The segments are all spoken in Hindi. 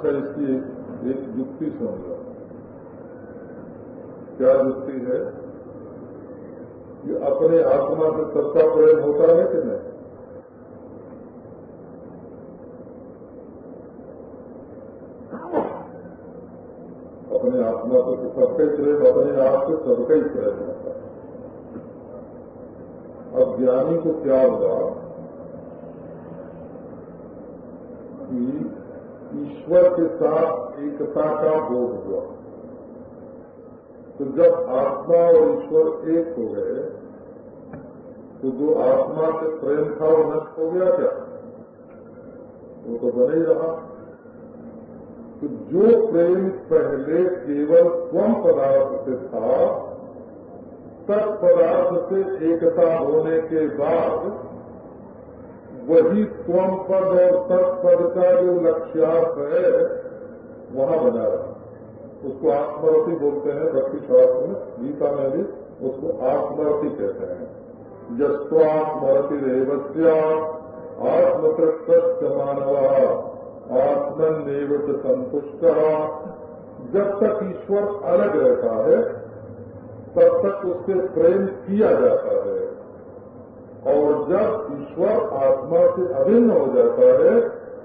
अच्छा इसकी एक एक युक्ति समझो क्या युक्ति है? कि अपने आत्मा से सबका प्रेम होता है कि नहीं? अपने आत्मा से तो सबका ही प्रेम, अपने आप से सबका ही प्रेम होता है। अब ज्ञानी को क्या हुआ कि ईश्वर के साथ, एकता का बोध हुआ। तो जब आत्मा और ईश्वर एक हो गए तो जो आत्मा से प्रेम था वो नष्ट हो गया क्या? वो तो बने ही रहा। तो जो प्रेम पहले केवल स्वम पदार्थ से था, तत्पदार्थ से एकता होने के बाद वही स्वम पद और तत्पद का जो लक्ष्यार्थ है, वहाँ बना रहा उसको आत्मरति बोलते हैं, भक्ति शास्त्र में, गीता में भी उसको आत्मरति कहते हैं। जस्वात्मरति रेवस्या आत्मकृत मानव आत्मनिव संतुष्ट। जब तक ईश्वर अलग रहता है, तब तक उससे प्रेम किया जाता है। और जब ईश्वर आत्मा से अभिन्न हो जाता है,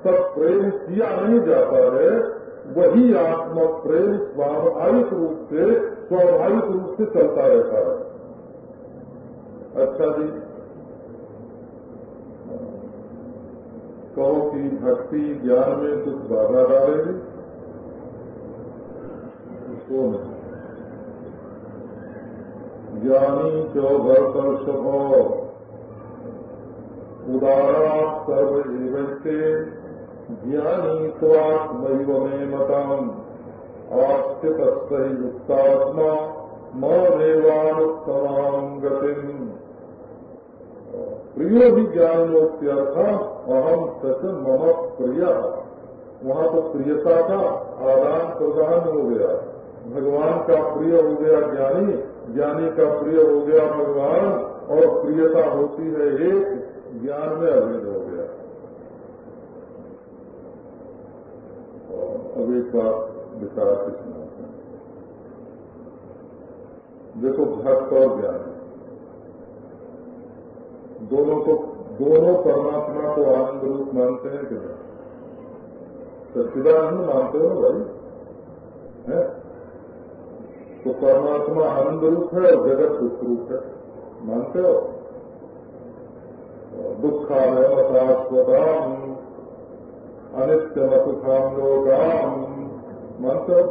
तब प्रेम किया नहीं जाता है। वही आत्मा प्रेम स्वाभाविक रूप से, स्वाभाविक रूप से चलता रहता है। अच्छा जी। कहो कि भक्ति ज्ञान में कुछ बाधा डालेगी? उसको नहीं। ज्ञानी च भरतर्षभ उदारा सर्व एवते ज्ञानी त्वात्मैव मे मतम आस्थित युक्तात्मा मेवानुत्तमाम गतिम। प्रियो भी ज्ञानोक्त्यर्थ अहम सच मम प्रिय। वहाँ तो प्रियता का आदान प्रदान हो गया। भगवान का प्रिय हो गया ज्ञानी ज्ञानी का प्रिय हो गया भगवान, और प्रियता होती है एक ज्ञान में अभेद हो गया। अब एक बात विचार के सुनाते हैं। देखो, भक्त और ज्ञान। दोनों को, दोनों परमात्मा को आनंद रूप मानते हैं कि नहीं? सच्चिदानंद मानते हो भाई? है? तो परमात्मा आनंद रूप है और जगत दुख रूप है। मानते हो? दुखालय शाश्वताम अनित्य सुखाम लोकाम मानते हो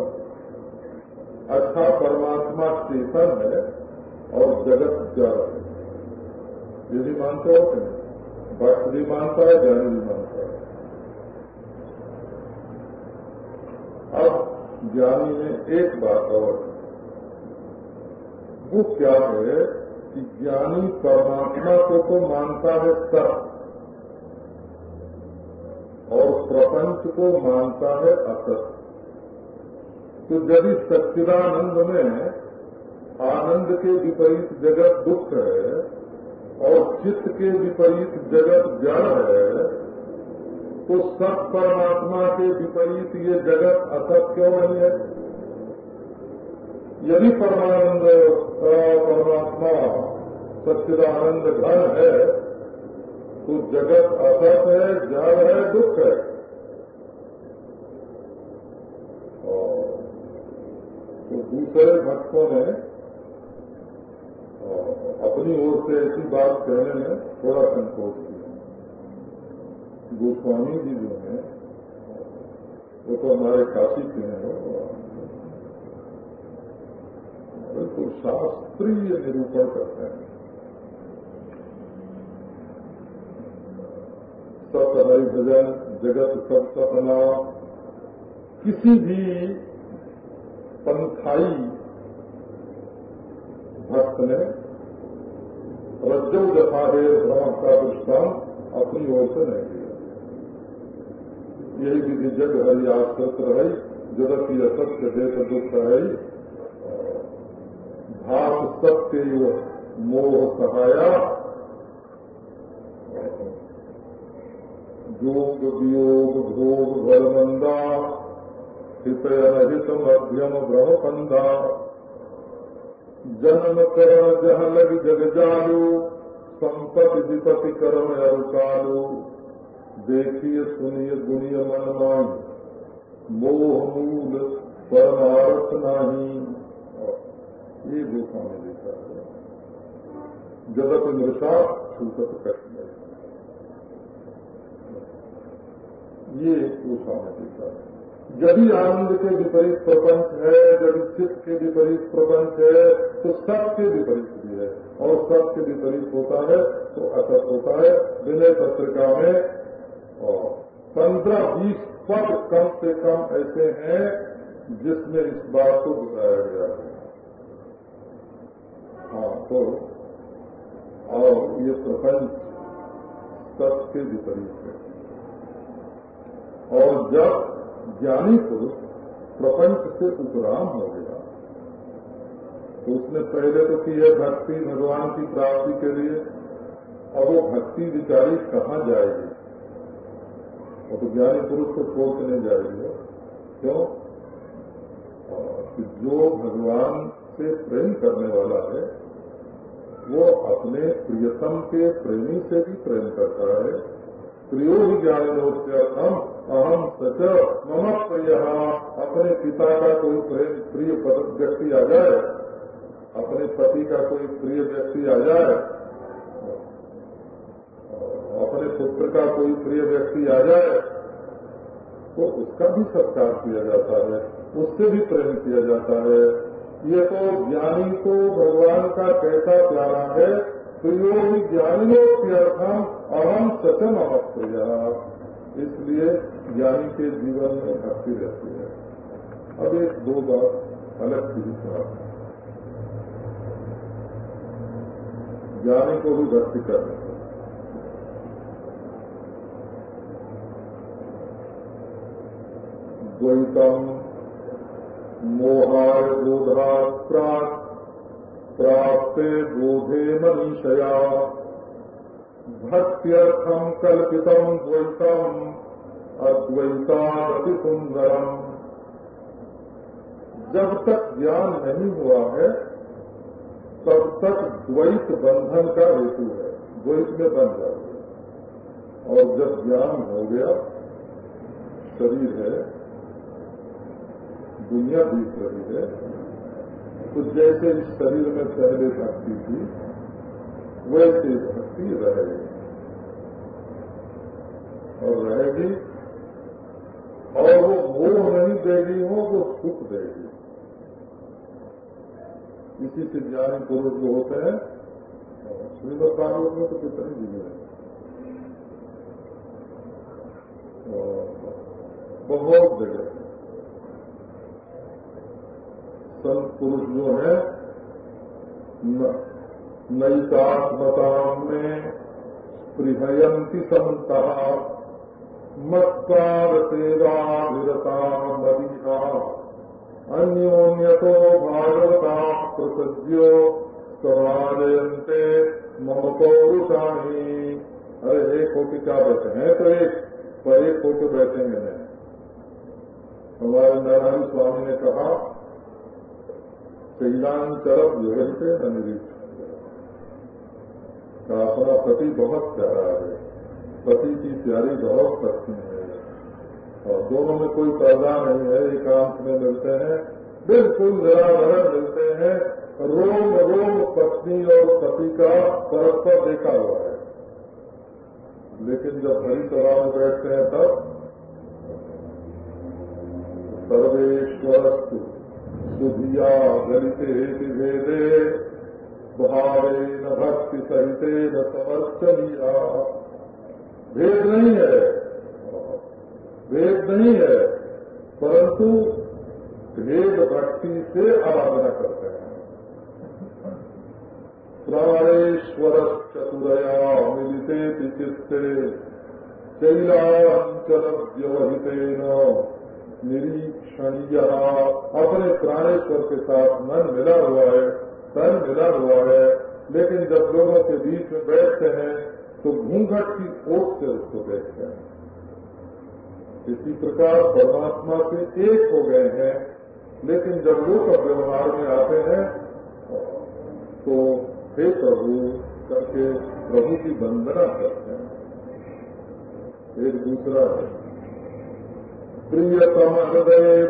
अच्छा परमात्मा चेतन है और जगत जड़ है। ये भी मानते हो भक्त भी मानता है ज्ञानी भी मानता है। अब ज्ञानी ने एक बात और वो क्या है? कि ज्ञानी परमात्मा को तो मानता है सत्य और प्रपंच को मानता है असत। तो यदि सच्चिदानंद में आनंद के विपरीत जगत दुख है और चित्त के विपरीत जगत जड़ है तो सत परमात्मा के विपरीत ये जगत असत क्यों नहीं है? यदि परमानंद परमात्मा, सच्चिदानंद घन है। तो जगत असत है जड़ है दुख है। तो दूसरे भक्तों ने अपनी ओर से ऐसी बात कहने में थोड़ा संकोच किया गोस्वामी जी जो हैं, वो तो हमारे काशी के हैं बिल्कुल शास्त्रीय निरूपण करते हैं। सतहरि भजन, जगत सब सपना किसी भी पंथाई भक्त ने रज्जो जफाहे भ्रम का दृष्टान अपनी ओर से नहीं दिया। यही विधि जग हरि आश्रित रही, जगत ही असत्य देश दुख है भात सत्य मोह सहाया योग वियोग भोग भलमंदा हित मध्यम ब्रह्मपंदा जन्म करण जह लग जग जालू संपति विपति कर्म अरुकालू देखिए सुनिए गुणिय मान मोह मूल परमार्थ नहीं। ये गोखा में देखा है। जगत मृषा सुखत कठिन ये गोखा में देखा है। जब आनंद के विपरीत प्रपंच है, जब चित्त के विपरीत प्रपंच है तो सब के विपरीत भी है। और सब के विपरीत होता है तो असत होता है, विनय पत्रिका में। और पंद्रह बीस पद कम से कम ऐसे हैं, जिसमें इस बात को बताया गया है। हाँ तो और ये प्रपंच सबके विपरीत है। और जब ज्ञानी पुरुष प्रपंच से उपराम हो गया तो उसने पहले तो की है भक्ति भगवान की प्राप्ति के लिए और वो भक्ति विचारी कहाँ जाएगी? वो तो ज्ञानी पुरुष को नहीं जाएगी क्यों? कि जो भगवान से प्रेम करने वाला है वो अपने प्रियतम के प्रेमी से भी प्रेम करता है। प्रियो ही ज्ञानोत्यर्थम अहम सच, मम प्रिय। अपने पिता का कोई प्रेम, प्रिय व्यक्ति आ जाए, अपने पति का कोई प्रिय व्यक्ति आ जाए, अपने पुत्र का कोई प्रिय व्यक्ति आ जाए तो उसका भी सत्कार किया जाता है, उससे भी प्रेम किया जाता है। ये तो ज्ञानी को भगवान का कैसा प्यारा है प्रियो भी ज्ञानियों के अर्थम अहम सचम अप्रिय इसलिए ज्ञानी के जीवन में भक्ति रहती है। अब एक दो बात अलग चीज़ बात ज्ञानी को भी भक्ति करनी द्वैतम मोहाय बोधात् प्राक् प्राप्ते बोधे मनीषया भक्त्यर्थम कल्पितम द्वैतम अद्वैताति सुंदरम जब तक ज्ञान नहीं हुआ है, तब तक द्वैत बंधन का हेतु है। द्वैत में बन जाओगे। और जब ज्ञान हो गया, शरीर है दुनिया बीत रही है तो जैसे इस शरीर में पहले भक्ति थी, वैसे भक्ति रहेगी। और रहेगी, और वो मोह नहीं देगी हो तो सुख देगी। इसी से ज्ञान पुरुष जो होते हैं, श्रीमद भागवत में तो कितनी जीवी है। बहुत जगह। संत पुरुष जो है नईकात्मताम में स्पृहयंती संता मत्कार सेवा विरता मदीहा अन्योन्यतो भागवता प्रसज्यो समाजयंते मम पौरुषाणी। अरे, एक होके क्या बैठे हैं? तो एक, पर एक होके बैठेंगे नहीं हमारे नारायण स्वामी ने कहा शैलांचरब विवरित निरीक्षण अपना पति बहुत प्यारा है पति की प्यारी बहुत पत्नी है। और दोनों में कोई पर्दा नहीं है, एकांत में मिलते हैं। बिल्कुल निराधरण मिलते हैं। रोम रोम पत्नी और पति का परस्पर देखा हुआ है। लेकिन जब हरी सभा में बैठते हैं तब सर्वेश्वर सुधिया गलिते भेदे भावे न भक्ति सहिते न समर्थनिया। भेद नहीं है। भेद नहीं है, परंतु भेद भक्ति से आराधना करते हैं। प्राणेश्वर चतुरया मिलते चित्ते शैलांचल व्यवहित निरीक्षणीय अपने प्राणेश्वर के साथ मन मिला हुआ है, तन मिला हुआ है, लेकिन जब लोगों के बीच में बैठते हैं तो घूंघट की ओट से उसको देखते हैं। इसी प्रकार परमात्मा से एक हो गए हैं, लेकिन जब लोग व्यवहार में आते हैं तो हे प्रभु, करके प्रभु की वंदना करते हैं। एक दूसरा है। प्रियतम हृदय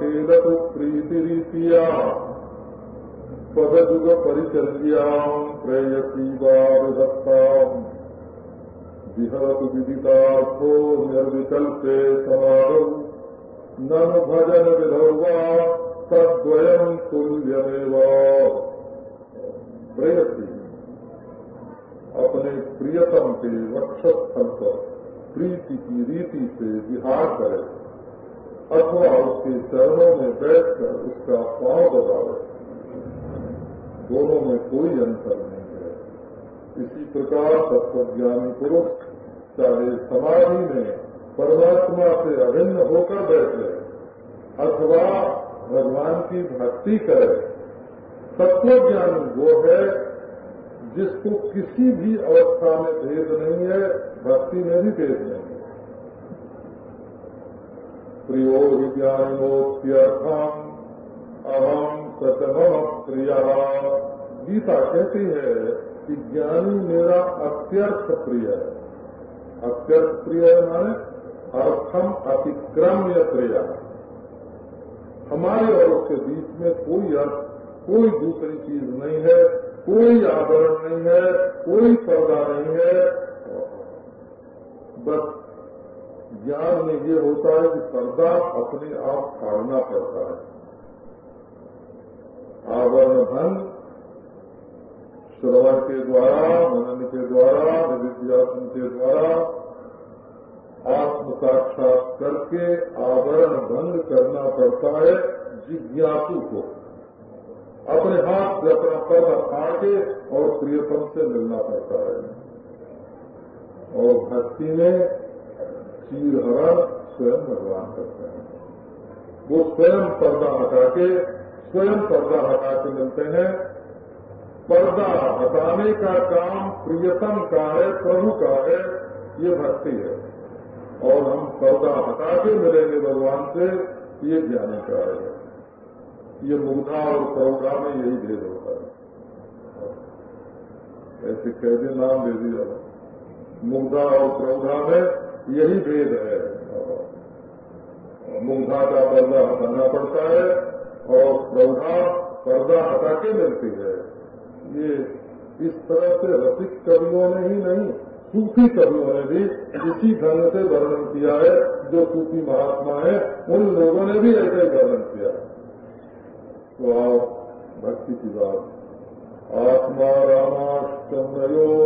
खेल तो प्रीति रीतिया पदयुग परिचर्या प्रेयसी विभक्ता विहरतु विदितार्थो निर्विकल्पे समागौ नन भजन विधौ वा तुल्यमेव। प्रेयसी। अपने प्रियतम के वक्षस्थल पर प्रीति की रीति से विहार करे। अथवा उसके चरणों में बैठकर उसका पाँव दबावे दोनों में कोई अंतर नहीं है। इसी प्रकार तत्वज्ञानी पुरुष चाहे समाधि में परमात्मा से अभिन्न होकर बैठे अथवा भगवान की भक्ति करे, तत्वज्ञानी वो है जिसको किसी भी अवस्था में भेद नहीं है, भक्ति में भी भेद नहीं है। प्रियो विज्ञानोत्यर्थम अहम सतम प्रिय गीता कहती है कि ज्ञानी मेरा अत्यर्थ प्रिय है। अत्यर्थ प्रिय है माने अर्थम अतिक्रम्य प्रिय। हमारे और उसके बीच में कोई अर्थ, कोई दूसरी चीज़ नहीं है, कोई आदरण नहीं है, कोई पर्दा नहीं है। बस ज्ञान में ये होता है कि पर्दा अपने आप फाड़ना पड़ता है। आवरण भंग श्रवण के द्वारा, मनन के द्वारा विद्यासन के द्वारा आत्म साक्षात करके आवरण भंग करना पड़ता है जिज्ञासु को। अपने हाथ से अपना पर्दा फाड़ के और प्रियतम से मिलना पड़ता है। और भक्ति में चीर स्वयं भगवान करते हैं। वो स्वयं पर्दा हटा के स्वयं पर्दा हटा के मिलते हैं। पर्दा हटाने का काम प्रियतम का है प्रभु का है ये भक्ति है। और हम पर्दा हटा के मिलेंगे भगवान से, ये ज्ञानी का है। ये मुग्धा और प्रौढ़ा में यही भेद होता है। ऐसे कैसे नाम दे दिया। मुग्धा और प्रौढ़ा में यही भेद है। मुग्धा का पर्दा हटाना पड़ता है और प्रौढ़ा पर्दा हटा के मिलती है। ये इस तरह से रसिक कवियों ने ही नहीं, सूफी कवियों ने भी इसी ढंग से वर्णन किया है, जो सूफी महात्मा है, उन लोगों ने भी ऐसे वर्णन किया। तो आप भक्ति की बात। आत्मा रामाष्टमयो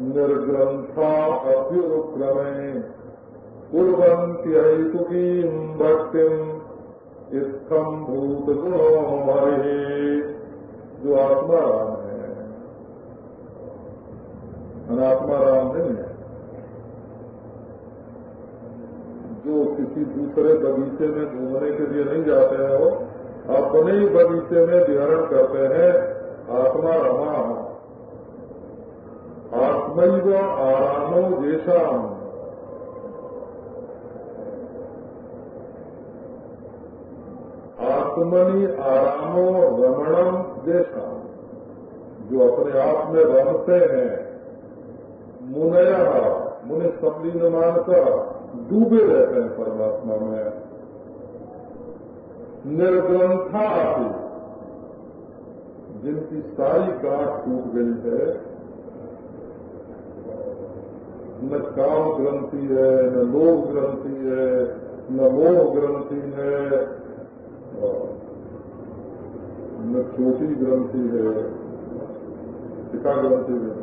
निर्ग्रंथा अभ्युक्रमे कुरंती हेतुकी भक्तिम इत्थम भूत गुणो जो आत्मा राम है। अनात्मा राम नहीं है। जो किसी दूसरे बगीचे में घूमने के लिए नहीं जाते हैं वो, अपने ही बगीचे में विहरण करते हैं आत्मा रमा आत्मैव आरामो जेशाम आत्मनि आरामो रमणम जैसा जो अपने आप में रमते हैं, मुनया मुनि संलीन मानकर डूबे रहते हैं परमात्मा में। निर्ग्रंथा जिनकी सारी गांठ टूट गई है न काम ग्रंथि है, न लोभ ग्रंथि है, न मोह ग्रंथि है। न छोटी ग्रंथि है टिका ग्रंथि है,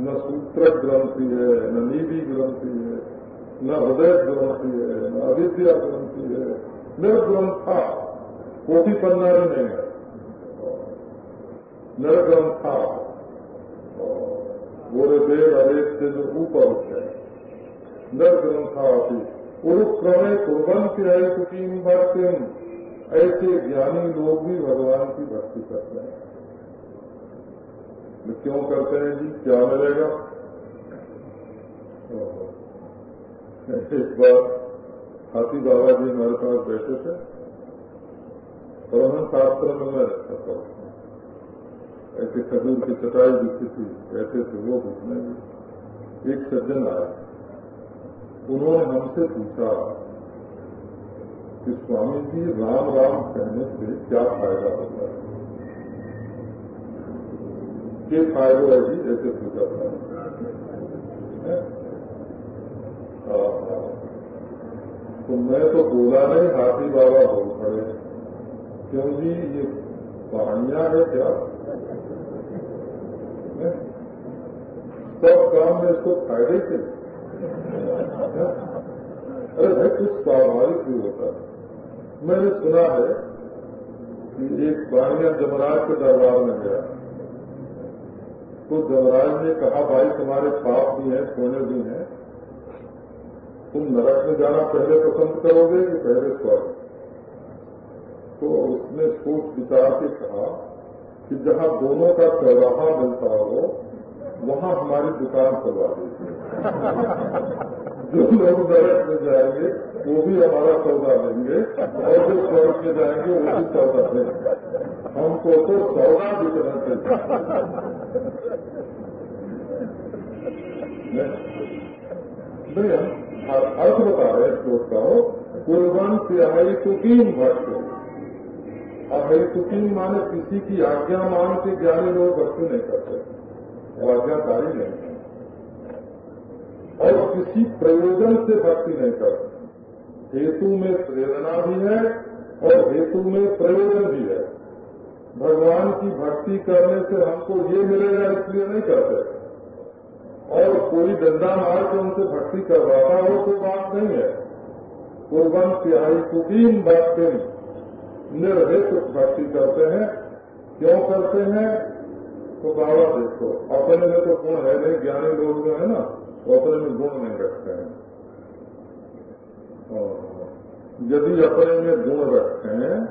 न सूत्र ग्रंथि है, न नीति ग्रंथि है, न हृदय ग्रंथि है, न अविद्या ग्रंथि है, निर्ग्रंथा, कोटि पन्ना नहीं है। निर्ग्रंथा बोले देव से जो ऊपर उठे निर्ग्रंथा उरुक्रमे कुर्बन की है कुकीम भक्तिम ऐसे ज्ञानी लोग भी भगवान की भक्ति करते हैं क्यों करते हैं जी क्या मिलेगा एक बार हाथी बाबा जी हमारे पास बैठे थे परमहंस शास्त्र में मैं रहता था ऐसे खजूर की चटाई दिखी थी ऐसे थे, वो घुसने एक सज्जन आया उन्होंने हमसे पूछा कि स्वामी जी, राम राम कहने से क्या फ़ायदा होता है? के फ़ायदे है जी, ऐसे पूछा था। तो मैं तो बोला नहीं, हाथी बाबा बोल पड़े। क्यों जी, ये कहानियाँ है क्या? सब काम में इसको फ़ायदे से अरे भाई, कुछ स्वाभाविक भी होता है। मैंने सुना है कि एक बाणिया जमराज के दरबार में गया। तो जमराज ने कहा, भाई, तुम्हारे पाप भी हैं, सोने भी हैं। तुम नरक में जाना पहले पसंद करोगे कि पहले स्वर्ग? तो उसने सोच विचार के कहा कि जहाँ दोनों का चौराहा मिलता हो वहाँ हमारी दुकान खुलवा दीजिए जो लोग नरक में जाएँगे, वो भी हमारा सौदा लेंगे और जो स्वर्ग में जाएँगे, वो भी सौदा लेंगे हमको तो सौदा बिकना चाहिए। नहीं हम अर्थ बता रहे श्लोक का कुर्बन से आई सुकीम भक्त अहैतुकीन माने किसी की आज्ञा मान के ज्ञानी लोग भक्ति नहीं करते। वो आज्ञाकारी नहीं है और किसी प्रयोजन से भक्ति नहीं करते। हेतु में प्रेरणा भी है और हेतु में प्रयोजन भी है। भगवान की भक्ति करने से हमको ये मिलेगा, इसलिए नहीं करते। और कोई डंडा मार के उनसे भक्ति करवाता हो तो बात नहीं है। कुर्बन कुकीन बात निर्हित भक्ति करते हैं। क्यों करते हैं? तो बाबा देखो अपने में तो गुण है नहीं, ज्ञानी लोग जो है ना, वो अपने में गुण नहीं रखते हैं। यदि अपने में गुण रखते हैं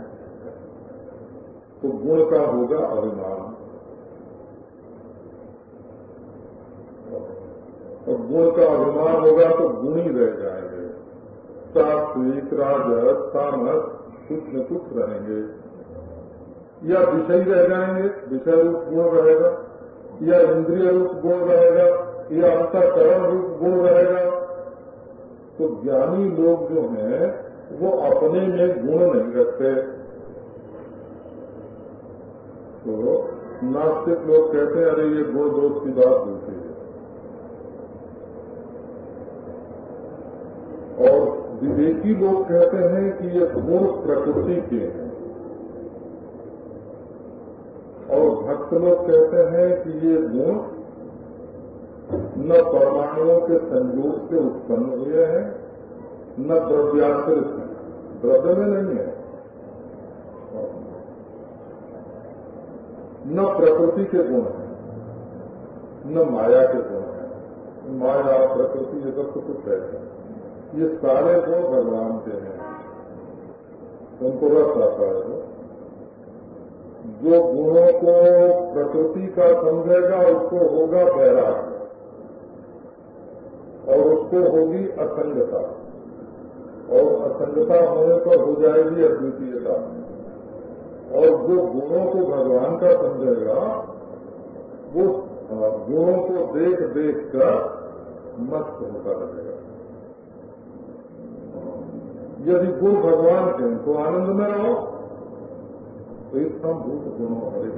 तो गुण का होगा अभिमान। और गुण का अभिमान होगा तो गुण ही रह जाएँगे। सात्विक, राजस तामस कुछ न कुछ रहेंगे। या विषय रह जाएँगे, विषय रूप गुण रहेगा, या इंद्रिय रूप गुण रहेगा, या अंतकरण रूप गुण रहेगा। तो ज्ञानी लोग जो हैं, वो अपने में गुण नहीं रखते। तो नास्तिक लोग कहते हैं, अरे, ये गुण दोष की बात होती है। और विवेकी लोग कहते हैं कि ये गुण प्रकृति के हैं। लोग कहते हैं कि ये गुण न परमाणुओं के संयोग से उत्पन्न हुए हैं, न द्रव्याश्रित हैं। द्रव्य में नहीं है। न प्रकृति के गुण हैं, न माया के गुण हैं। माया प्रकृति ये सब तो कुछ है। ये सारे गुण भगवान के हैं। उनको रस आता है जो गुणों को प्रकृति का समझेगा, उसको होगा बैराग और उसको होगी असंगता और असंगता होने पर हो जाएगी अद्वितीयता। और जो गुणों को भगवान का समझेगा, वो गुणों को देख देख कर मस्त होता रहेगा। यदि गुण भगवान के तो आनंद में रहो। तो इतना भूत गुणों हरे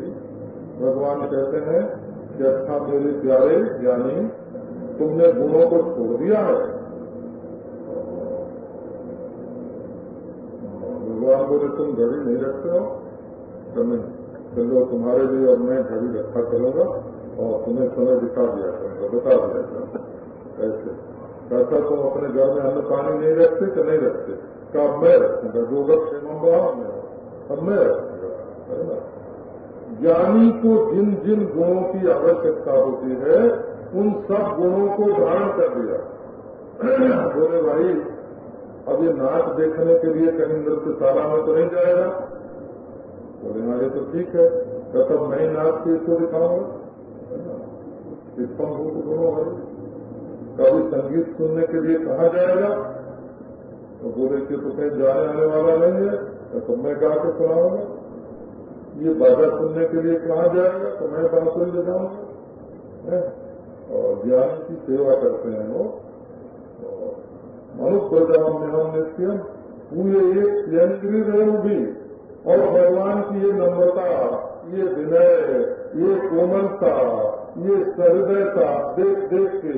भगवान कहते हैं कि अच्छा मेरे प्यारे ज्ञानी तुमने गुणों को छोड़ दिया है। भगवान बोले, तुम घड़ी नहीं रखते हो। तो नहीं चलो तुम्हारे लिए और मैं घड़ी रखा करूँगा और तुम्हें समय दिखा दिया करूँगा, बता दिया करूँगा। ऐसे। कहता तुम अपने घर में अन्न पानी नहीं रखते कि नहीं रखते? का मैं रखूँगा? जो क्षेम में अब मैं रखूँगा। ज्ञानी को जिन जिन गुणों की आवश्यकता होती है, उन सब गुणों को धारण कर दिया बोले, भाई, अब ये नाच देखने के लिए कहीं नृत्यशाला में तो नहीं जाएगा? बोले हाँ ये तो ठीक है। तो तब मैं नाच के इसको दिखाऊँगा। इतना गुणों है कभी संगीत सुनने के लिए कहा जाएगा? तो बोले कि तो कहीं जाने आने वाला नहीं है। तो मैं गा के सुनाऊँगा। ये बाजा सुनने के लिए कहा जाएगा? तो मैं बांसुरी जाऊँगा और ज्ञान की सेवा करते हैं वो। मनुष्य प्रजाम हम नित्यम पूरे एक यंत्री भी, और भगवान की ये नम्रता, ये विनय, ये कोमलता, ये सहृदयता देख देख के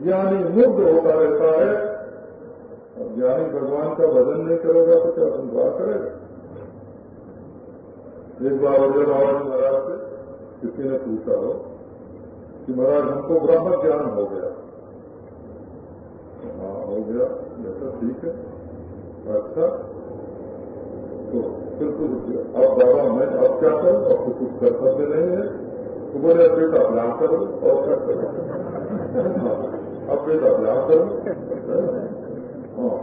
ज्ञानी मुग्ध होता रहता है। और ज्ञानी भगवान का भजन नहीं करेगा तो क्या संसार करेगा? एक बार अजय बाबा जी महाराज से किसी ने पूछा हो कि महाराज, हमको ब्रह्म ज्ञान हो गया। हाँ हो गया ऐसा ठीक है। अच्छा तो फिर कुछ अब बाबा मैं अब क्या करूँ? अब तो कुछ कर्तव्य नहीं है। तो बोले, अब बेटा अभ्यास करो और क्या करो? अब बेटा अभ्यास करो। हाँ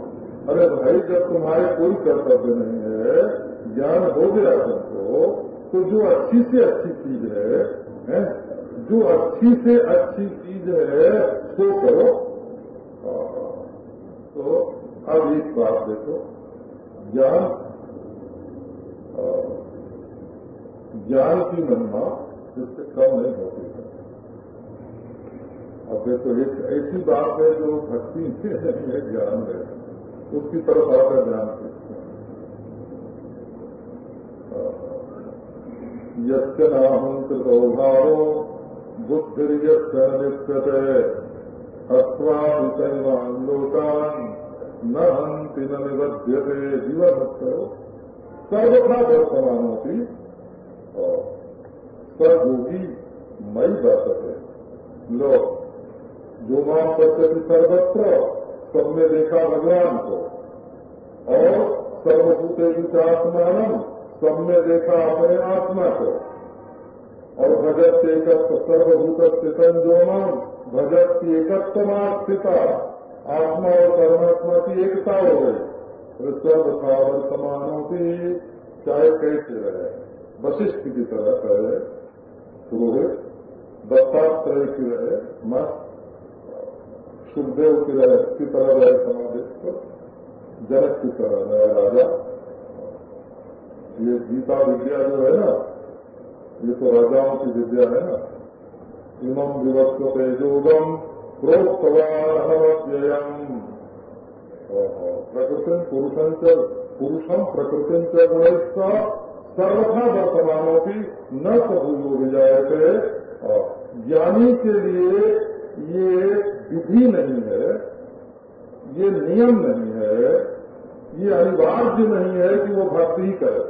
अरे भाई, जब तुम्हारे कोई कर्तव्य नहीं है ज्ञान हो गया तुमको तो जो अच्छी से अच्छी चीज़ है, है? जो अच्छी से अच्छी चीज़ है वो करो। तो अब एक बात देखो ज्ञान ज्ञान की महिमा जिससे कम नहीं होती है। अब देखो एक ऐसी बात है जो भक्ति में ज्ञान है उसकी तरफ़ आकर ध्यान हैं यस्य नाहंकृतो भावो, बुद्धिर्यस्य नित्यते। अथवा न हंति न निबध्यते जीवन सर्वथा वर्तमान होती सर्वोगी बात है लो जो माम पद्धति सर्वत्र सबने में देखा भगवान को। और सर्वभूते विचात्मान सब में देखा अपने आत्मा को। और भजत एकत्व सर्वभूत स्थितन जो मान भजत की एकत्व आत्मा और परमात्मा की एकता हो गई। सर्वथा वर्तमान होती चाहे कैसे रहे, वशिष्ठ की तरह रहे पुरोहित दत्तात्रेय की रहे मत सुखदेव की रहे, की तरह रहे समाधित जनक की तरह रहे राजा। ये गीता विद्या जो है ना, ये तो राजाओं की विद्या है ना। इमम विवक्त तेजोगम प्रोक्तवाहमव्ययम प्रकृति पुरुषं पुरुषम प्रकृति च सर्वथा वर्तमानों की न सबूयो विजायते। ज्ञानी के लिए ये विधि नहीं है, ये नियम नहीं है, ये अनिवार्य नहीं है कि वो भक्ति करे।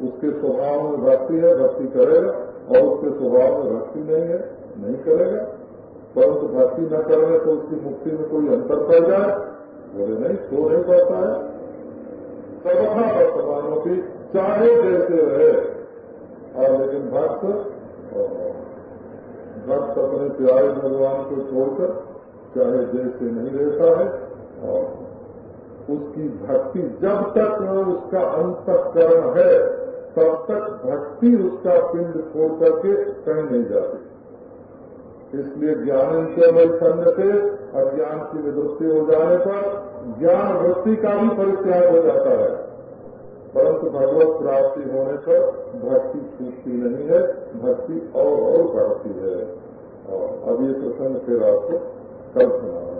उसके स्वभाव में भक्ति है, भक्ति करेगा और उसके स्वभाव में भक्ति नहीं है, नहीं करेगा। परंतु भक्ति न करने तो उसकी मुक्ति में कोई अंतर पड़ जाए, बोले नहीं, सो नहीं पाता है। सर्वथा वर्तमानों की चाहे जैसे रहे। और लेकिन भक्त भक्त अपने प्यारे भगवान को छोड़कर चाहे जैसे नहीं रहता है, और उसकी भक्ति जब तक उसका अंतकरण है तब तक भक्ति उसका पिंड छोड़ करके कहीं नहीं जाती। इसलिए ज्ञान से वैषण्य से अज्ञान की निवृत्ति हो जाने पर ज्ञान वृत्ति का भी परित्याग हो जाता है। परंतु भगवत प्राप्ति होने पर भक्ति छूटती नहीं है, भक्ति और और बढ़ती है। और अब ये प्रसंग फिर आपको कल सुना है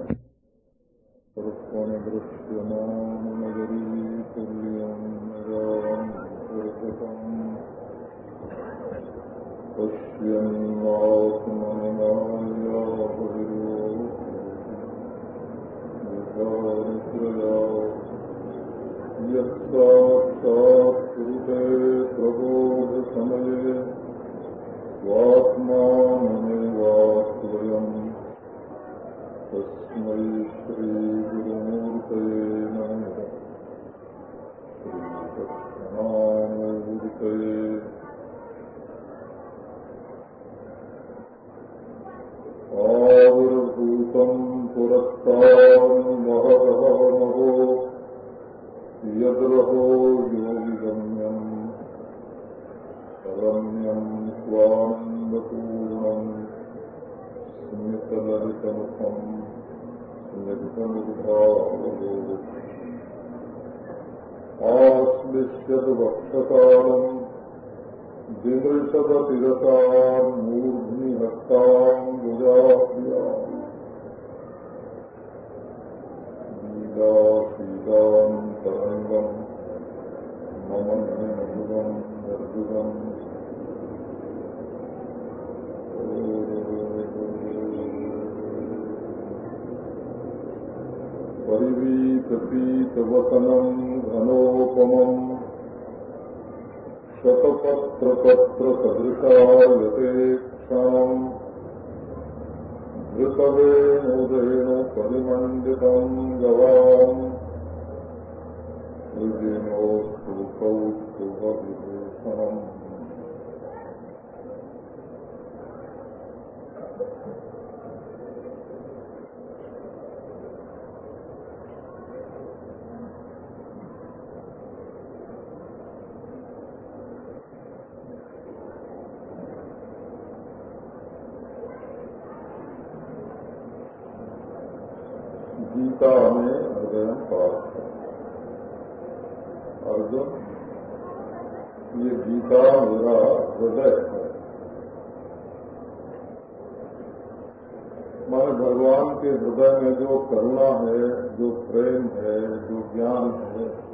घनोपमम् शतपत्रपत्रसदृशायते क्षणम् धृतवेणुदेणु परिमण्डितम् गवाम् हृदिनोऽस्तु कौस्तुभविभूषणम् गीता में हृदय पाठ अर्जुन ये गीता मेरा हृदय। है माने भगवान के हृदय में जो करुणा है, जो प्रेम है, जो ज्ञान है,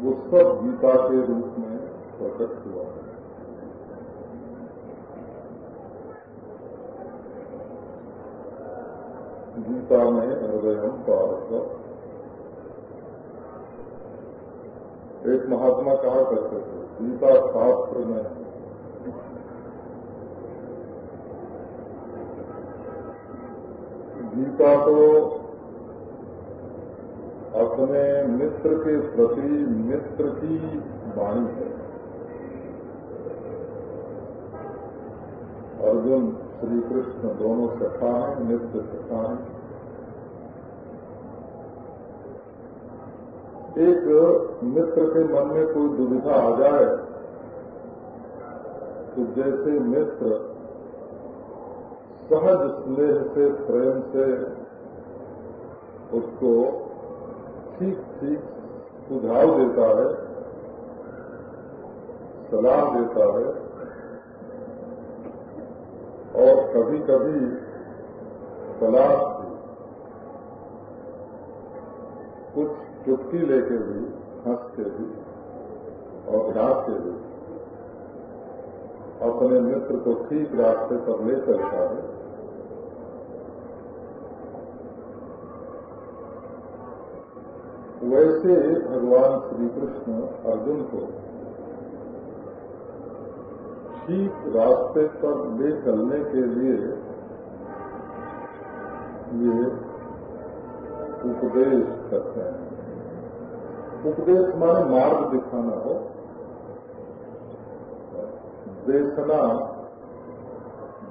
वो सब गीता के रूप में प्रकट हुआ है। गीता में हृदय पारक एक महात्मा कहा करते थे गीता शास्त्र में गीता तो अपने मित्र के प्रति मित्र की वाणी है। अर्जुन श्री कृष्ण दोनों सखा हैं नित्य सखा हैं। एक मित्र के मन में कोई दुविधा आ जाए तो जैसे मित्र सहज स्नेह से, प्रेम से उसको ठीक ठीक सुझाव देता है, सलाह देता है, और कभी कभी सलाह कुछ चुटकी लेके भी, हंस के भी, और डांट के भी, अपने मित्र को ठीक रास्ते पर ले चलता है वैसे भगवान श्री कृष्ण अर्जुन को ठीक रास्ते पर ले चलने के लिए ये उपदेश करते हैं। उपदेश माने मार्ग दिखाना हो देशना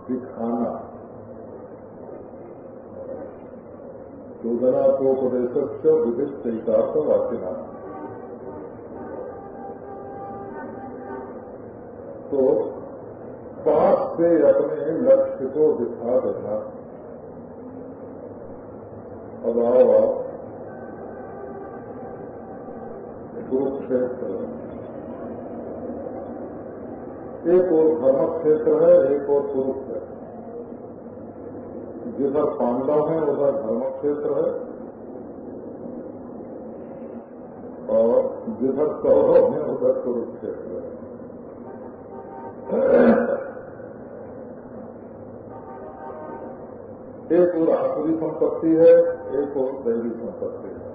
दिखाना। योजना को उपदेश विदिष्ट चैतार्थ वाक्यना तो पास से अपने लक्ष्य को दिखा देना। अब आओ आप कुरुक्षेत्र एक और धर्म क्षेत्र है, एक और कुरुक्षेत्र जिधर पांडव है, उधर धर्म क्षेत्र है। और जिधर कौरव है, उधर कुरुक्षेत्र है। एक और आसुरी संपत्ति है, एक और दैवी संपत्ति है।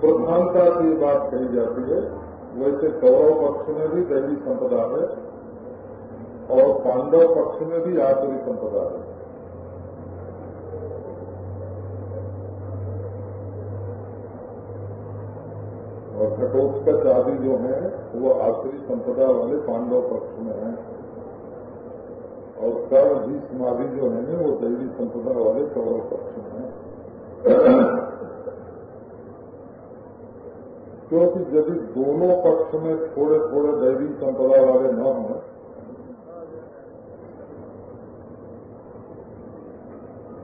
प्रधानता की बात कही जाती है। वैसे कौरव पक्ष में भी दैवी संपदा है और पांडव पक्ष में भी आसुरी संपदा है। और घटोत्कच आदि जो है, वो आसुरी संपदा वाले पांडव पक्ष में है। और कर्म भी समाधि जो है, वो दैवी संपदा वाले कौरव पक्ष में है। क्योंकि यदि दोनों पक्ष में थोड़े थोड़े दैवी संपदा वाले न हों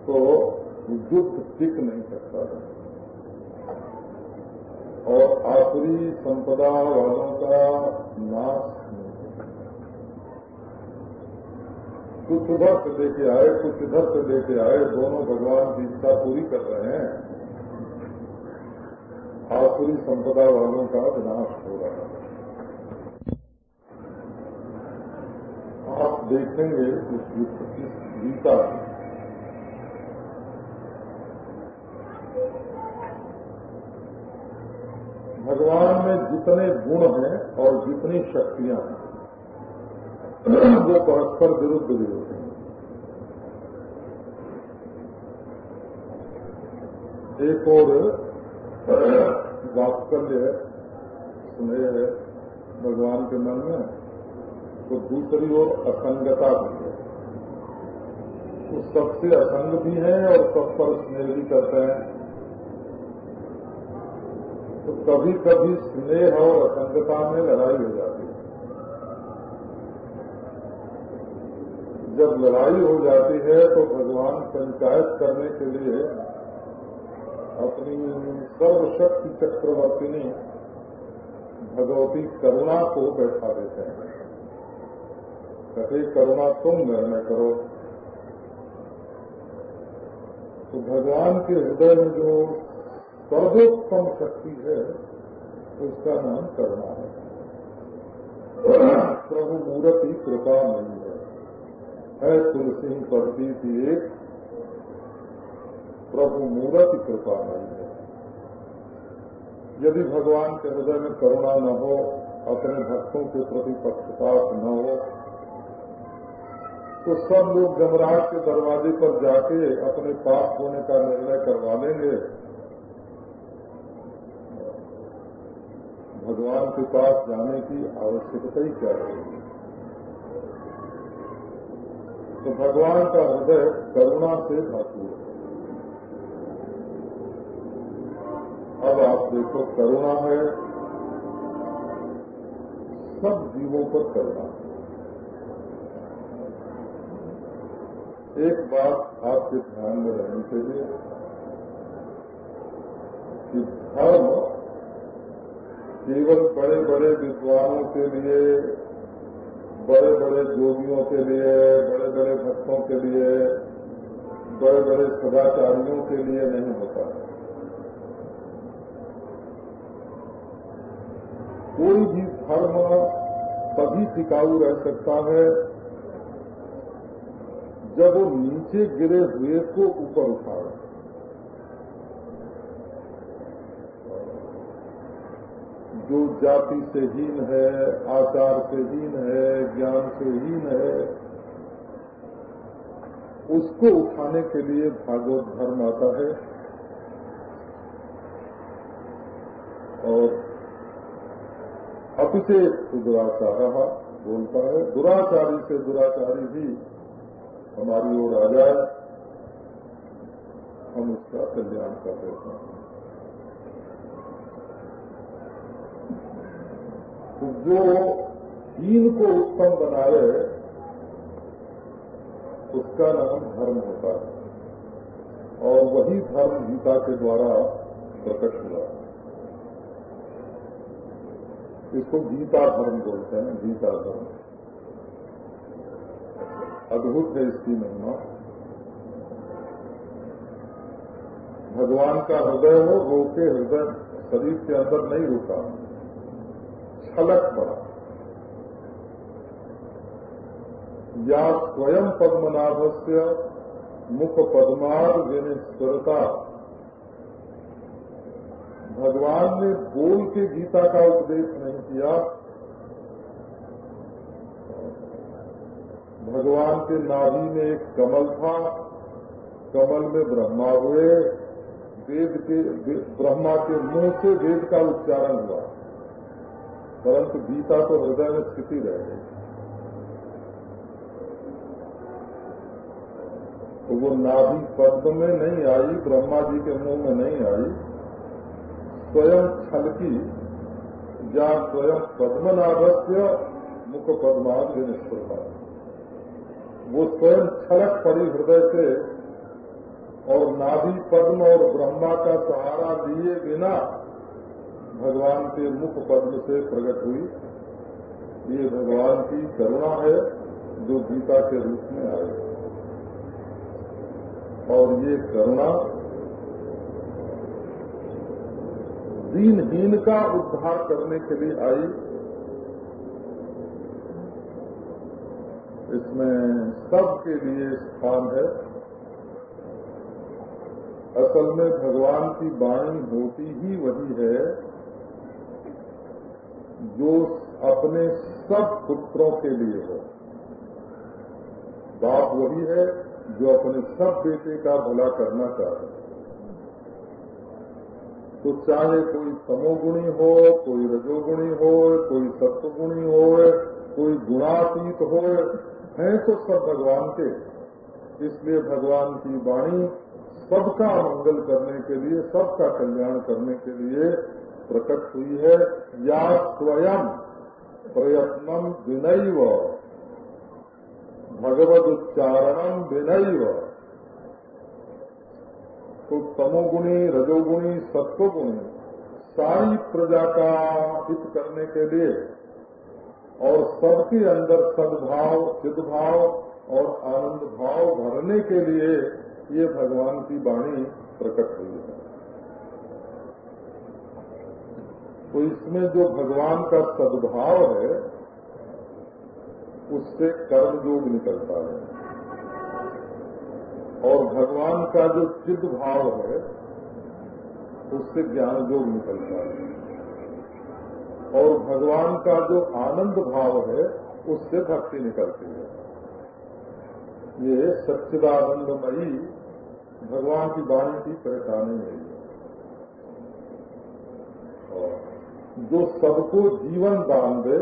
तो युद्ध टिक नहीं सकता है। और आखिरी संपदा वालों का नाश कुछ उधर से लेके आए, कुछ इधर से लेके आए, दोनों भगवान की इच्छा पूरी कर रहे हैं। आखिरी संपदा वालों का विनाश हो रहा है। आप देखेंगे इस गीता भगवान में जितने गुण हैं और जितनी शक्तियाँ हैं, वो परस्पर विरुद्ध भी होते हैं। एक और वात्सल्य स्नेह है, भगवान के मन में तो दूसरी ओर असंगता भी है। तो सबसे असंग भी है और सब पर स्नेह भी करते हैं। तो कभी कभी स्नेह और असंगता में लड़ाई हो जाती है। जब लड़ाई हो जाती है तो भगवान पंचायत करने के लिए अपनी सर्वशक्ति चक्रवर्तिनी भगवती करुणा को बैठा देते हैं। कहते करुणा तुम निर्णय करो। तो भगवान के हृदय में जो सर्वोत्तम शक्ति है, उसका नाम करुणा है। प्रभु मूर्ति कृपा नहीं है। तुलसी पद्धति की एक प्रभु मूर्ति कृपा नहीं है। यदि भगवान के हृदय में करुणा न हो, अपने भक्तों के प्रति पक्षपात न हो तो सब लोग जमराज के दरवाजे पर जाके अपने पाप होने का निर्णय करवा लेंगे। भगवान के पास जाने की आवश्यकता ही क्या रहेगी तो भगवान का हृदय करुणा से भरपूर है। अब आप देखो करुणा है। सब जीवों पर करुणा है। एक बात आपके ध्यान में रहनी चाहिए कि धर्म केवल बड़े बड़े विद्वानों के लिए बड़े बड़े योगियों के लिए बड़े बड़े भक्तों के लिए बड़े बड़े सदाचारियों के लिए नहीं होता। है कोई भी धर्म तभी टिकाऊ रह सकता है। जब वो नीचे गिरे हुए को ऊपर उठाए जो जाति से हीन है, आचार से हीन है, ज्ञान से हीन है, उसको उठाने के लिए भागवत धर्म आता है और अतिशेष दुराचार बोलता है। दुराचारी से दुराचारी भी हमारी ओर आ जाए। हम उसका कल्याण कर देते हैं। तो जो हीन को उत्तम बनाए, उसका नाम धर्म होता है। और वही धर्म गीता के द्वारा प्रकट हुआ। इसको गीता धर्म बोलते हैं गीता धर्म अद्भुत है इसकी महिमा। भगवान का हृदय हो रोके हृदय शरीर के अंदर नहीं रुका। छलक पड़ा। या स्वयं पद्मनाभ से मुख पद्माद विनिश्वरता भगवान ने बोल के गीता का उपदेश नहीं किया। भगवान के नाभि में एक कमल था। कमल में ब्रह्मा हुए। वेद के ब्रह्मा के मुँह से वेद का उच्चारण हुआ। परंतु गीता तो हृदय में स्थिति रह गई। तो वो नाभि पद्म में नहीं आई, ब्रह्मा जी के मुँह में नहीं आई। स्वयं छलकी या स्वयं पद्मनाभस्य मुख पद्माद निष्प्रता वो स्वयं छलक पड़ी हृदय से और नाभि पद्म और ब्रह्मा का सहारा लिए बिना भगवान के मुख पद्म से प्रकट हुई। ये भगवान की करुणा है जो गीता के रूप में आए। और ये करुणा दीनहीन का उद्धार करने के लिए आई। इसमें सबके लिए स्थान है। असल में भगवान की वाणी होती ही वही है, जो अपने सब पुत्रों के लिए हो। बाप वही है, जो अपने सब बेटे का भला करना चाहते तो चाहे कोई तमोगुणी हो, कोई रजोगुणी हो, कोई सत्वगुणी हो, कोई गुणातीत हो, हैं तो सब भगवान के। इसलिए भगवान की वाणी सबका मंगल करने के लिए, सबका कल्याण करने के लिए प्रकट हुई है। या स्वयं प्रयत्नम विनैव भगवत उच्चारणम विनैव। तो तमोगुणी, रजोगुणी, सत्वगुणी सारी प्रजा का हित करने के लिए और सबके अंदर सद्भाव सिद्धभाव और आनंद भाव भरने के लिए ये भगवान की वाणी प्रकट हुई है। तो इसमें जो भगवान का सद्भाव है, उससे कर्म योग निकलता है। और भगवान का जो सिद्ध भाव है, उससे ज्ञान योग निकलता है। और भगवान का जो आनंद भाव है, उससे भक्ति निकलती है। ये सच्चिदानंदमयी भगवान की वाणी की परेशानी है। जो सबको जीवन दान दे,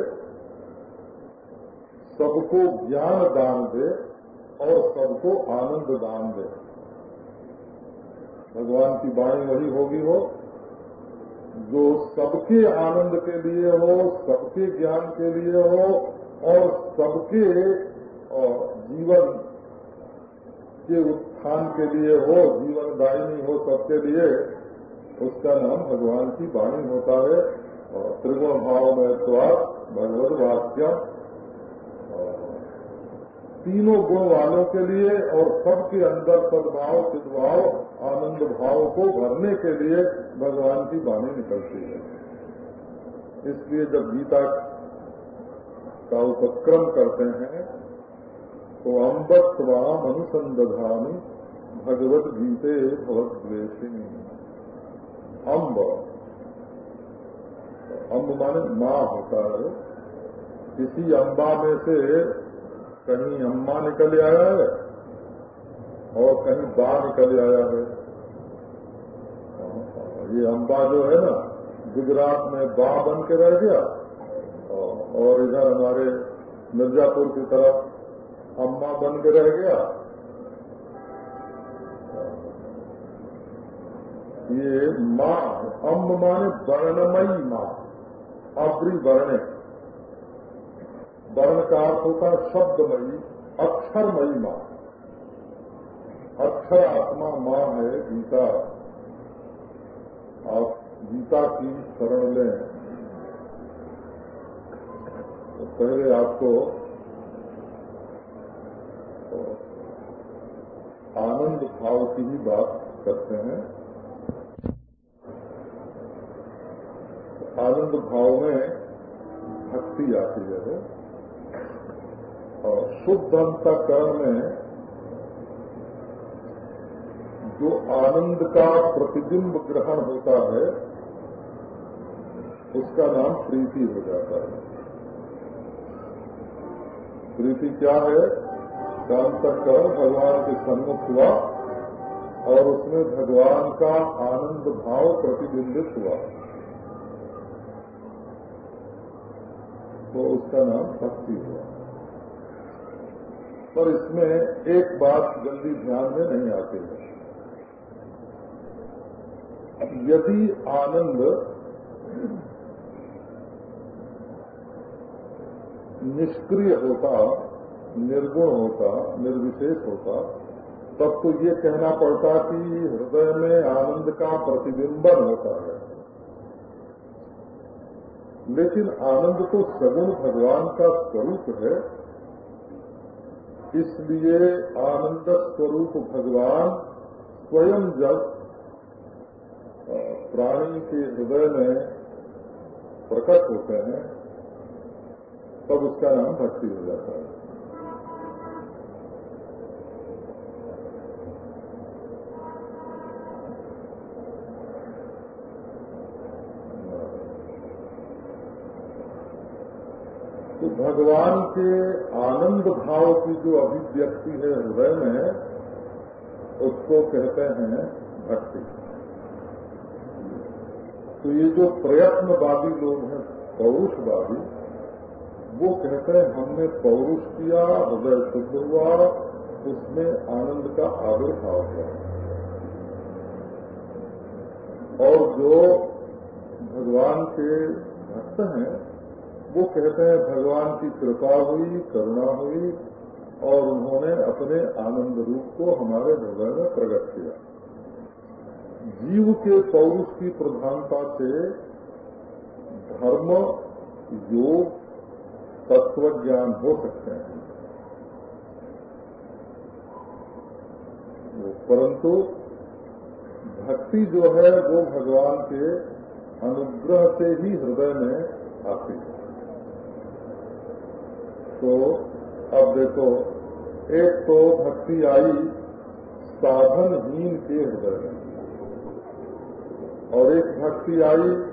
सबको ज्ञान दान दे और सबको आनंद दान दे। भगवान की वाणी वही होगी हो जो सबके आनंद के लिए हो, सबके ज्ञान के लिए हो, और सबके जीवन के उत्थान के लिए हो जीवन दायनी हो सबके लिए, उसका नाम भगवान की वाणी होता है। और त्रिगुण भाव में स्वास्थ्य भगवत वाक्य तीनों गुण वालों के लिए और सबके अंदर सद्भाव, सिद्भाव, आनंद भाव को भरने के लिए भगवान की वाणी निकलती है। इसलिए जब गीता का उपक्रम करते हैं तो अम्बत वाम अनुसंधानी भगवत गीते भगवत द्वेषिनी अम्ब अम्ब माने माँ होता है। किसी अम्बा में से कहीं अम्मा निकल आया है और कहीं बा निकल आया है। ये अम्बा जो है ना, गुजरात में बा बन के रह गया। और इधर हमारे मिर्जापुर की तरफ़ अम्मा बन के रह गया। ये माँ अम्ब माने वर्णमयी माँ, अब्री वर्णे। वर्ण का अर्थ होता है शब्दमयी अक्षरमयी माँ। अक्षर आत्मा माँ है गीता। आप गीता की शरण लें। तो पहले आपको आनंद भाव की ही बात करते हैं। आनंद भाव में भक्ति आती है। और शुद्ध अंतकरण में जो आनंद का प्रतिबिंब ग्रहण होता है, उसका नाम प्रीति हो जाता है। प्रीति क्या है? अंतकरण भगवान के सम्मुख हुआ और उसमें भगवान का आनंद भाव प्रतिबिंबित हुआ। तो उसका नाम भक्ति हुआ। पर इसमें एक बात जल्दी ध्यान में नहीं आती है। यदि आनंद निष्क्रिय होता, निर्गुण होता, निर्विशेष होता, तब तो ये कहना पड़ता कि हृदय में आनंद का प्रतिबिंबन होता है। लेकिन आनंद तो सगुण भगवान का स्वरूप है इसलिए आनंद स्वरूप भगवान स्वयं जब प्राणी के हृदय में प्रकट होते हैं, तब उसका नाम भक्ति हो जाता है। तो भगवान के आनंद भाव की जो अभिव्यक्ति है हृदय में, उसको कहते हैं भक्ति। तो ये जो प्रयत्नवादी लोग हैं, पौरुषवादी, वो कहते हैं, हमने पौरुष किया, हृदय शुद्ध हुआ, उसमें आनंद का आविर्भाव हुआ और जो भगवान के भक्त हैं वो कहते हैं, भगवान की कृपा हुई, करुणा हुई, और उन्होंने अपने आनंद रूप को हमारे हृदय में प्रकट किया। जीव के पौरुष की प्रधानता से धर्म, योग तत्व ज्ञान हो सकते हैं। परंतु भक्ति जो है, वो भगवान के अनुग्रह से ही हृदय में आती है। तो अब देखो, एक तो भक्ति आई, साधनहीन के हृदय में। और एक भक्ति आई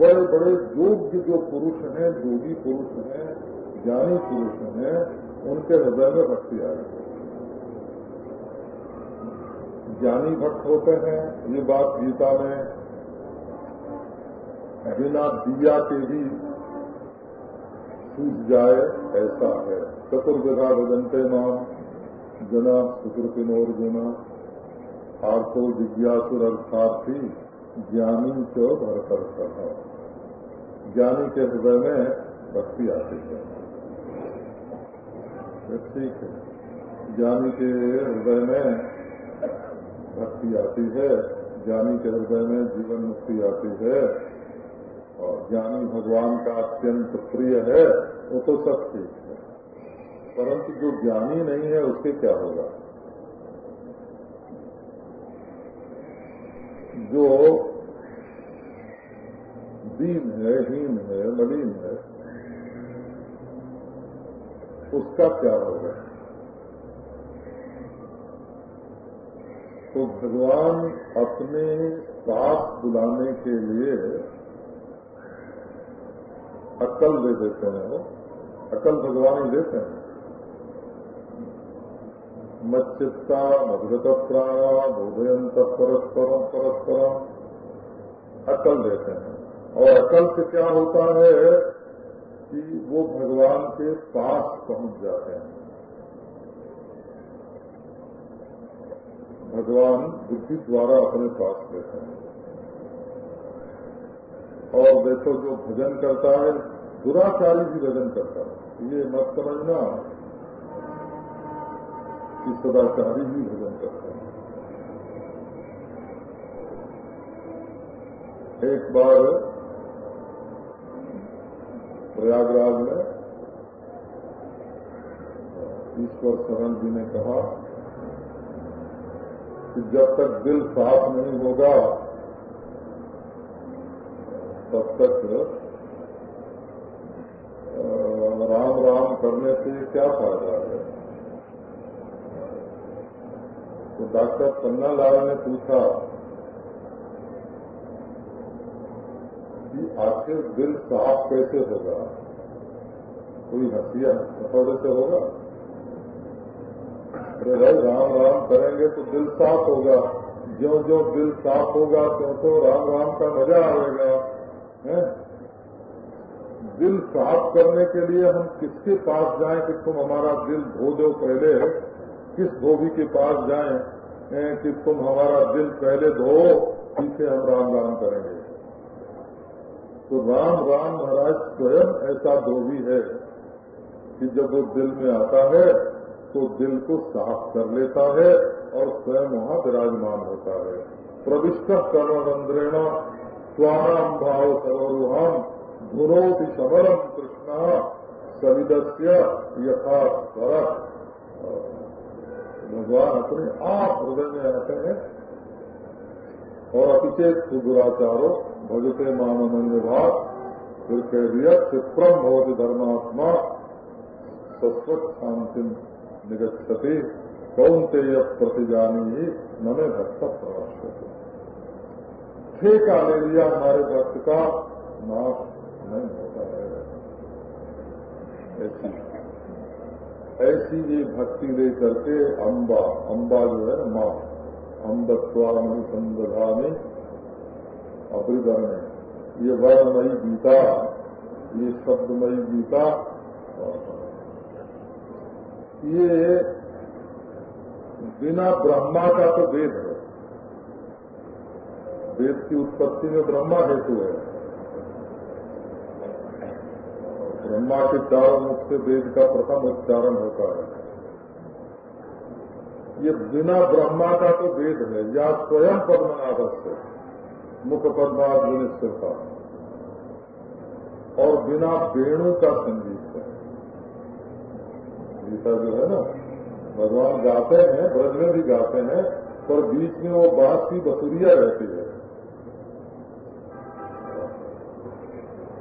बड़े बड़े योग्य जो पुरुष हैं, योगी पुरुष हैं, ज्ञानी पुरुष हैं, उनके हृदय में भक्ति आई। ज्ञानी भक्त होते हैं, ये बात गीता में बिना दिया के भी सूझ जाए ऐसा है। चतुर्विधा भजनते नाम, जना सुकृतिनोर्जुन आर्थो जिज्ञासुर अर्थार्थी ज्ञानी च भरतर ज्ञानी के हृदय में भक्ति आती है। ठीक है। ज्ञानी के हृदय में भक्ति आती है। ज्ञानी के हृदय में जीवन मुक्ति आती है। ज्ञानी भगवान का अत्यंत प्रिय है, वो तो सब ठीक है। परंतु जो ज्ञानी नहीं है, उसके क्या होगा? जो दीन है, हीन है, मलिन है, उसका क्या होगा? तो भगवान अपने पास बुलाने के लिए अक्ल दे देते हैं वो। अकल भगवान ही देते हैं। मच्चित्ता मधुरत प्राणा बोधयंत परस्परम परस्परम अकल देते हैं। और अकल से क्या होता है कि वो भगवान के पास पहुँच जाते हैं। भगवान बुद्धि द्वारा अपने पास लेते हैं। और देखो जो भजन करता है, दुराचारी भी भजन करता है। ये मत समझना। कि सदाचारी भी भजन करता है। एक बार प्रयागराज में ईश्वर शरण जी ने कहा कि जब तक दिल साफ़ नहीं होगा तब तक राम राम करने से क्या फ़ायदा है? तो डॉक्टर पन्ना लाल ने पूछा कि आखिर दिल साफ़ कैसे होगा? कोई हथिया हथौड़े से होगा? अरे भाई, राम राम करेंगे तो दिल साफ़ होगा। जो जो दिल साफ़ होगा तो तो राम राम का मज़ा आएगा। है? दिल साफ़ करने के लिए हम किसके पास जाएँ कि तुम हमारा दिल धो दो पहले? किस धोबी के पास जाएँ कि तुम हमारा दिल पहले धो, पीछे हम राम राम करेंगे? तो राम राम महाराज स्वयं ऐसा धोबी है कि जब वो दिल में आता है तो दिल को साफ़ कर लेता है और स्वयं वहाँ विराजमान होता है। प्रविष्ट कर्मबंद्रेण स्वाम भाव सरोहम धुनोति सबरम कृष्ण सविदस्य यथा स्वर। भगवान अपने आप हृदय में आते हैं और अतिचेत सुदुराचारो भगते मानव भाव फिर कह दिया चित्रम भवती धर्मात्मा सस्वत शांति निगछते कौन ते प्रतिजानी ही नमे भक्त प्रवश्य ठेका ले लिया हमारे भक्त का माफ़ नहीं होता है। ऐसी ऐसी ये भक्ति लेकर के अम्बा अम्बा जो है माँ अम्बत्वा मनुसंधानी अभिवर्ण ये वर्णमयी गीता, ये शब्दमयी गीता। ये बिना ब्रह्मा का तो वेद है। वेद की उत्पत्ति में ब्रह्मा हेतु है। ब्रह्मा के चारों मुख से वेद का प्रथम उच्चारण होता है। ये बिना ब्रह्मा का तो वेद है, या स्वयं पद्मनाभ से मुख पद्माध का और बिना वेणु का संगीत है। गीता जो है ना, भगवान गाते हैं ब्रज में भी गाते हैं, पर बीच में वो बात की बसुरिया रहती है।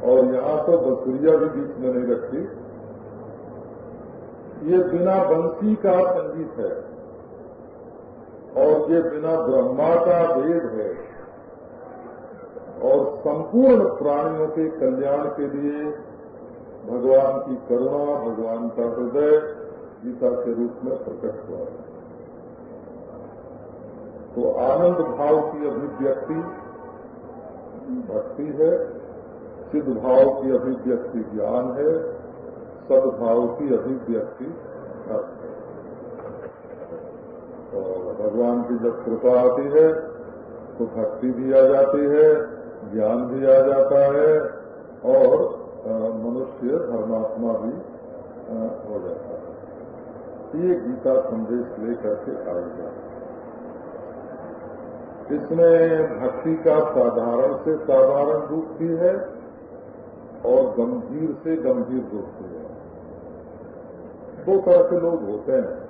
और यहाँ तो बसुरिया भी बीच में नहीं रखती। ये बिना बंसी का संगीत है और ये बिना ब्रह्मा का वेद है और संपूर्ण प्राणियों के कल्याण के लिए भगवान की करुणा, भगवान का हृदय गीता के रूप में प्रकट हुआ है। तो आनंद भाव की अभिव्यक्ति भक्ति है। भाव की अभिव्यक्ति ज्ञान है, सद्भाव की अभिव्यक्ति है। और भगवान की जब कृपा आती है तो भक्ति भी आ जाती है, ज्ञान भी आ जाता है, और मनुष्य धर्मात्मा भी हो जाता है। ये गीता संदेश लेकर के आएगा इसमें भक्ति का साधारण से साधारण रूप भी है और गंभीर से गंभीर रूप हुए दो तरह के लोग होते हैं।